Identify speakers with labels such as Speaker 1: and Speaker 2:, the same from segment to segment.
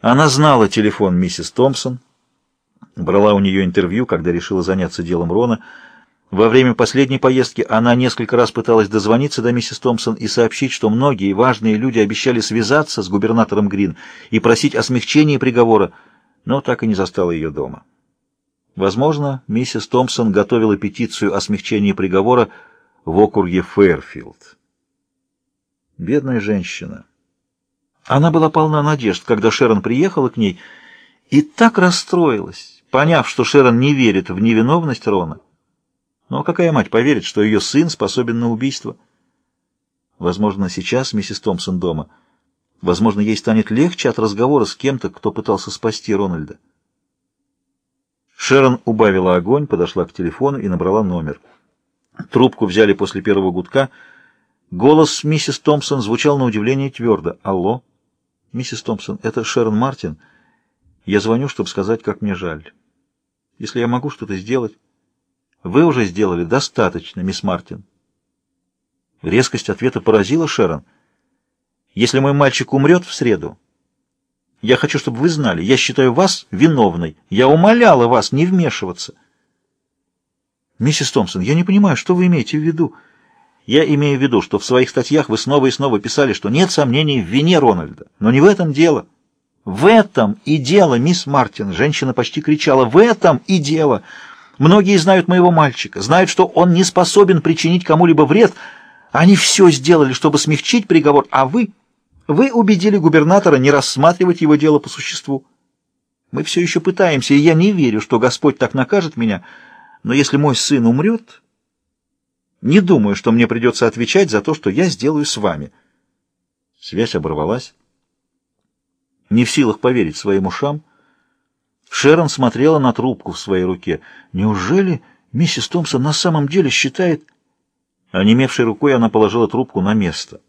Speaker 1: Она знала телефон миссис Томпсон, брала у нее интервью, когда решила заняться делом Рона. Во время последней поездки она несколько раз пыталась дозвониться до миссис Томпсон и сообщить, что многие важные люди обещали связаться с губернатором Грин и просить о смягчении приговора, но так и не застала ее дома. Возможно, миссис Томпсон готовила петицию о смягчении приговора в округе Фэрфилд. Бедная женщина. Она была полна надежд, когда Шерон приехала к ней, и так расстроилась, поняв, что Шерон не верит в невиновность Рона. Но какая мать поверит, что ее сын способен на убийство? Возможно, сейчас миссис Томпсон дома. Возможно, ей станет легче от разговора с кем-то, кто пытался спасти Рональда. Шерон убавила огонь, подошла к телефону и набрала номер. Трубку взяли после первого гудка. Голос миссис Томпсон звучал на удивление твердо. «Алло?» «Миссис Томпсон, это Шерон Мартин. Я звоню, чтобы сказать, как мне жаль. Если я могу что-то сделать...» «Вы уже сделали достаточно, мисс Мартин». Резкость ответа поразила Шерон. «Если мой мальчик умрет в среду, я хочу, чтобы вы знали, я считаю вас виновной. Я умоляла вас не вмешиваться». «Миссис Томпсон, я не понимаю, что вы имеете в виду?» «Я имею в виду, что в своих статьях вы снова и снова писали, что нет сомнений в вине Рональда. Но не в этом дело». «В этом и дело, мисс Мартин!» Женщина почти кричала. «В этом и дело!» Многие знают моего мальчика, знают, что он не способен причинить кому-либо вред. Они все сделали, чтобы смягчить приговор, а вы... Вы убедили губернатора не рассматривать его дело по существу. Мы все еще пытаемся, и я не верю, что Господь так накажет меня, но если мой сын умрет, не думаю, что мне придется отвечать за то, что я сделаю с вами. Связь оборвалась. Не в силах поверить своим ушам, Шерон смотрела на трубку в своей руке. Неужели миссис Томпсон на самом деле считает... Онемевшей рукой она положила трубку на место.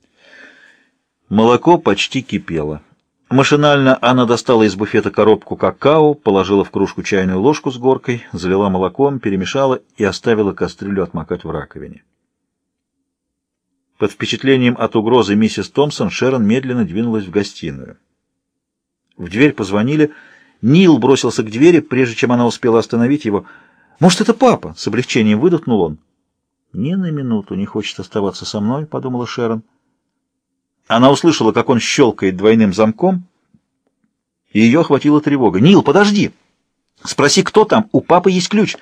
Speaker 1: Молоко почти кипело. Машинально она достала из буфета коробку какао, положила в кружку чайную ложку с горкой, залила молоком, перемешала и оставила кастрюлю отмокать в раковине. Под впечатлением от угрозы миссис Томпсон Шерон медленно двинулась в гостиную. В дверь позвонили. Нил бросился к двери, прежде чем она успела остановить его. «Может, это папа?» — с облегчением выдохнул он. «Ни на минуту не хочет оставаться со мной», — подумала Шерон. Она услышала, как он щелкает двойным замком, и ее охватила тревога. «Нил, подожди! Спроси, кто там? У папы есть ключ!»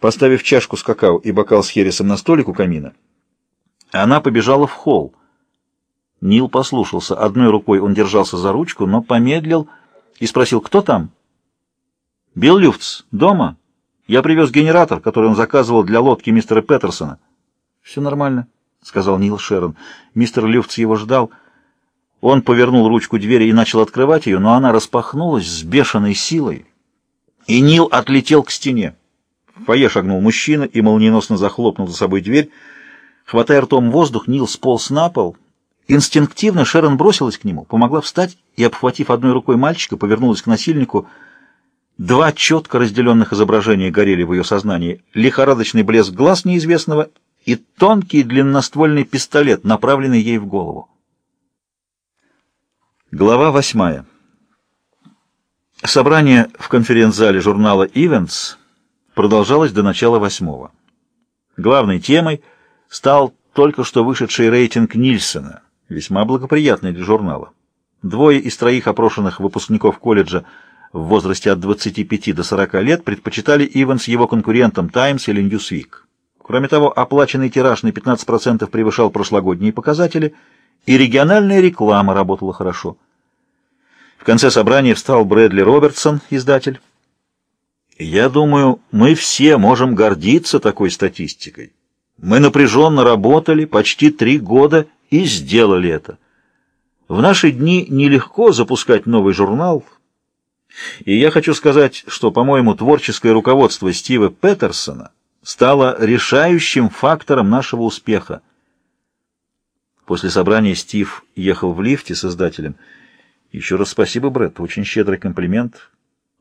Speaker 1: Поставив чашку с какао и бокал с хересом на столик у камина, она побежала в холл. Нил послушался. Одной рукой он держался за ручку, но помедлил и спросил, кто там? «Билл Люфтс, дома? Я привез генератор, который он заказывал для лодки мистера Петерсона». «Все нормально». — сказал Нил Шерон. Мистер Люфтс его ждал. Он повернул ручку двери и начал открывать ее, но она распахнулась с бешеной силой, и Нил отлетел к стене. В фойе шагнул мужчина и молниеносно захлопнул за собой дверь. Хватая ртом воздух, Нил сполз на пол. Инстинктивно Шерон бросилась к нему, помогла встать и, обхватив одной рукой мальчика, повернулась к насильнику. Два четко разделенных изображения горели в ее сознании. Лихорадочный блеск глаз неизвестного и тонкий длинноствольный пистолет, направленный ей в голову. Глава восьмая. Собрание в конференц-зале журнала «Ивентс» продолжалось до начала восьмого. Главной темой стал только что вышедший рейтинг Нильсона, весьма благоприятный для журнала. Двое из троих опрошенных выпускников колледжа в возрасте от 25 до 40 лет предпочитали Ивенс его конкурентам «Таймс» или «Ньюсвик». Кроме того, оплаченный тираж на 15% превышал прошлогодние показатели, и региональная реклама работала хорошо. В конце собрания встал Брэдли Робертсон, издатель. «Я думаю, мы все можем гордиться такой статистикой. Мы напряженно работали почти три года и сделали это. В наши дни нелегко запускать новый журнал, и я хочу сказать, что, по-моему, творческое руководство Стива Петерсона — стало решающим фактором нашего успеха. После собрания Стив ехал в лифте с издателем. «Еще раз спасибо, Брэд, очень щедрый комплимент».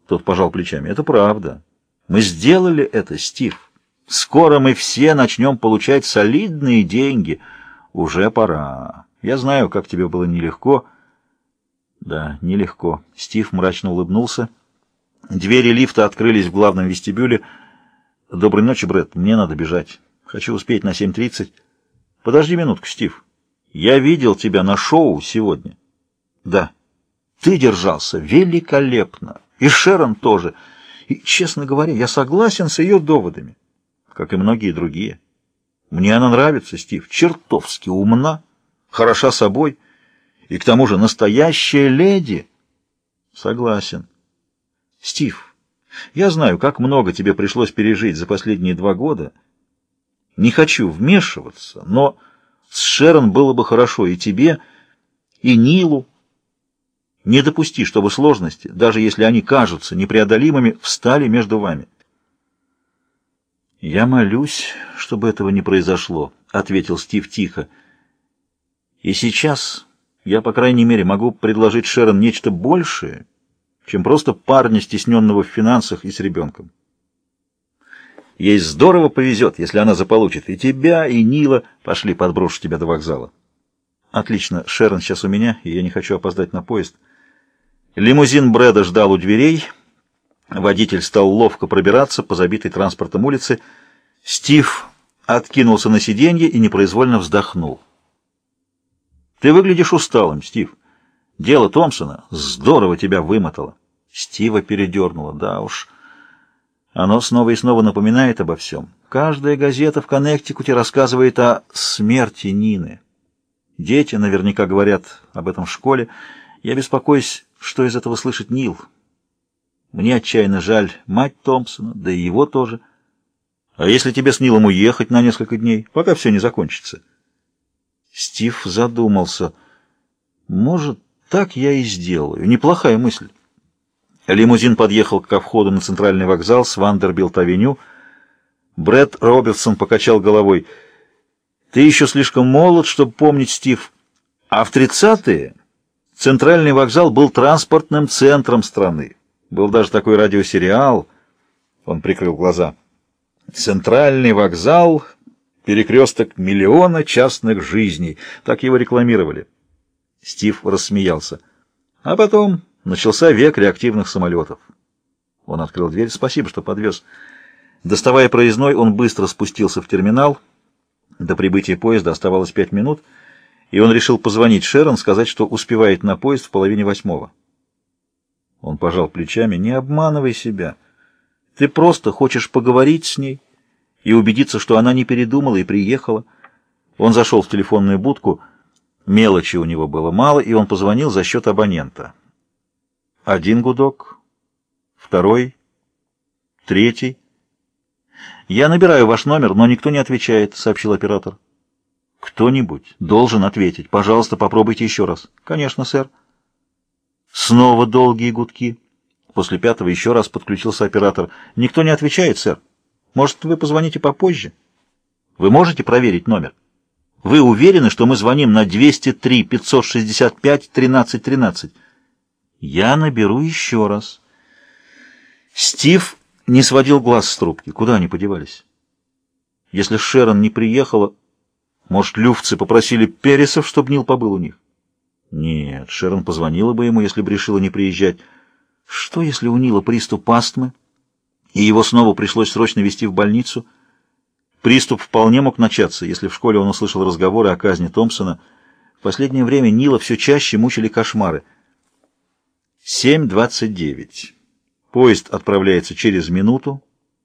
Speaker 1: Тот пожал плечами. «Это правда. Мы сделали это, Стив. Скоро мы все начнем получать солидные деньги. Уже пора. Я знаю, как тебе было нелегко». Да, нелегко. Стив мрачно улыбнулся. Двери лифта открылись в главном вестибюле. Доброй ночи, Брэд. Мне надо бежать. Хочу успеть на 7.30. Подожди минутку, Стив. Я видел тебя на шоу сегодня. Да. Ты держался великолепно. И Шерон тоже. И, честно говоря, я согласен с ее доводами, как и многие другие. Мне она нравится, Стив, чертовски умна, хороша собой и к тому же настоящая леди. Согласен. Стив, я знаю, как много тебе пришлось пережить за последние два года. Не хочу вмешиваться, но с Шерон было бы хорошо и тебе, и Нилу. Не допусти, чтобы сложности, даже если они кажутся непреодолимыми, встали между вами. «Я молюсь, чтобы этого не произошло», — ответил Стив тихо. «И сейчас я, по крайней мере, могу предложить Шерон нечто большее, чем просто парня, стесненного в финансах и с ребенком. Ей здорово повезет, если она заполучит и тебя, и Нила. Пошли, подброшу тебя до вокзала». «Отлично, Шерон сейчас у меня, и я не хочу опоздать на поезд». Лимузин Брэда ждал у дверей — Водитель стал ловко пробираться по забитой транспортом улице. Стив откинулся на сиденье и непроизвольно вздохнул. «Ты выглядишь усталым, Стив. Дело Томпсона здорово тебя вымотало». Стива передернуло. «Да уж, оно снова и снова напоминает обо всем. Каждая газета в Коннектикуте рассказывает о смерти Нины. Дети наверняка говорят об этом в школе. Я беспокоюсь, что из этого слышит Нил». Мне отчаянно жаль мать Томпсона, да и его тоже. А если тебе с Нилом уехать на несколько дней, пока все не закончится? Стив задумался. Может, так я и сделаю. Неплохая мысль. Лимузин подъехал ко входу на центральный вокзал с Вандербилт-авеню. Брэд Робертсон покачал головой. «Ты еще слишком молод, чтобы помнить, Стив. А в тридцатые центральный вокзал был транспортным центром страны. Был даже такой радиосериал. Он прикрыл глаза. Центральный вокзал, перекресток миллиона частных жизней. Так его рекламировали. Стив рассмеялся. А потом начался век реактивных самолетов. Он открыл дверь. Спасибо, что подвез. Доставая проездной, он быстро спустился в терминал. До прибытия поезда оставалось пять минут, и он решил позвонить Шерон, сказать, что успевает на поезд в половине восьмого. Он пожал плечами. «Не обманывай себя. Ты просто хочешь поговорить с ней и убедиться, что она не передумала и приехала». Он зашел в телефонную будку. Мелочи у него было мало, и он позвонил за счет абонента. Один гудок, второй, третий. «Я набираю ваш номер, но никто не отвечает», — сообщил оператор. «Кто-нибудь должен ответить. Пожалуйста, попробуйте еще раз». «Конечно, сэр». Снова долгие гудки. После пятого еще раз подключился оператор. «Никто не отвечает, сэр. Может, вы позвоните попозже? Вы можете проверить номер? Вы уверены, что мы звоним на 203-565-1313?» «Я наберу еще раз». Стив не сводил глаз с трубки. Куда они подевались? Если Шерон не приехала, может, люфцы попросили Пересов, чтобы Нил побыл у них? Нет, Шерон позвонила бы ему, если бы решила не приезжать. Что, если у Нила приступ астмы, и его снова пришлось срочно везти в больницу? Приступ вполне мог начаться, если в школе он услышал разговоры о казни Томпсона. В последнее время Нила все чаще мучили кошмары. 7.29. Поезд отправляется через минуту.